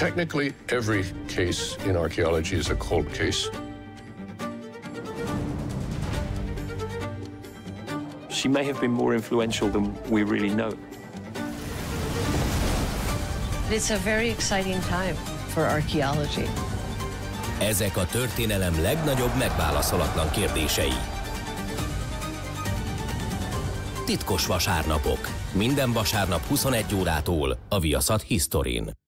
Technically, every case in archaeology is a cold case. She may have been more influential than we really know. It's a very exciting time for archaeology. Ezek a történelem legnagyobb megválaszolatlan kérdései. Titkos vasárnapok. Minden vasárnap 21 órától a Viaszat Historin.